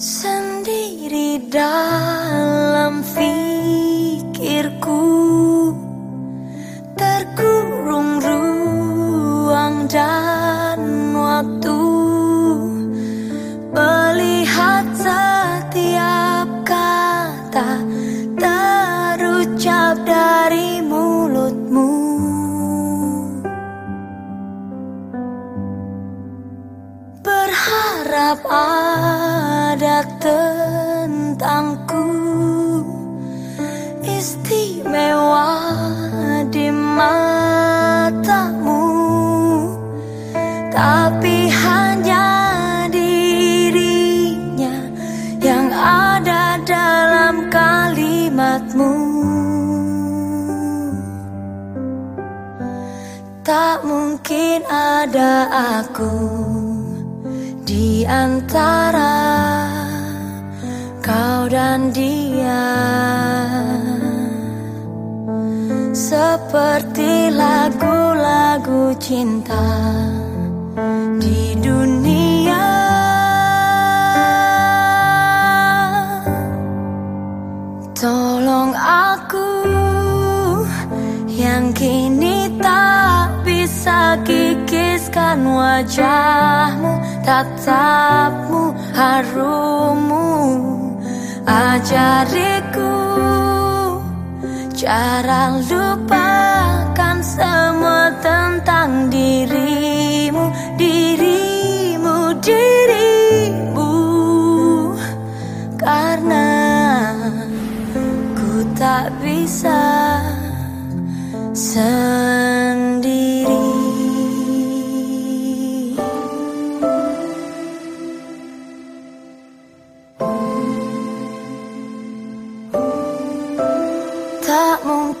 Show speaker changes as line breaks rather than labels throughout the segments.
Sendiri dalam fikirku. Terkurung ruang dan waktu. Melihat setiap kata Terucap dari Berharap ada tentangku. Istimewa di matamu. Tapi hanya dirinya Yang ada dalam kalimatmu. Tak mungkin ada aku di antara kau dan dia Seperti lagu-lagu cinta kikiskan wajahmu tatapmu harummu ajariku cara lupakan semua tentang dirimu dirimu dirimu. Karena ku tak bisa sendiri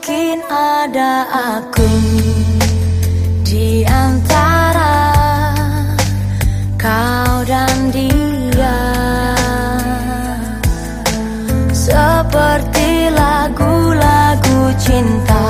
mungkin ada aku di antara kau dan dia. Seperti lagu-lagu cinta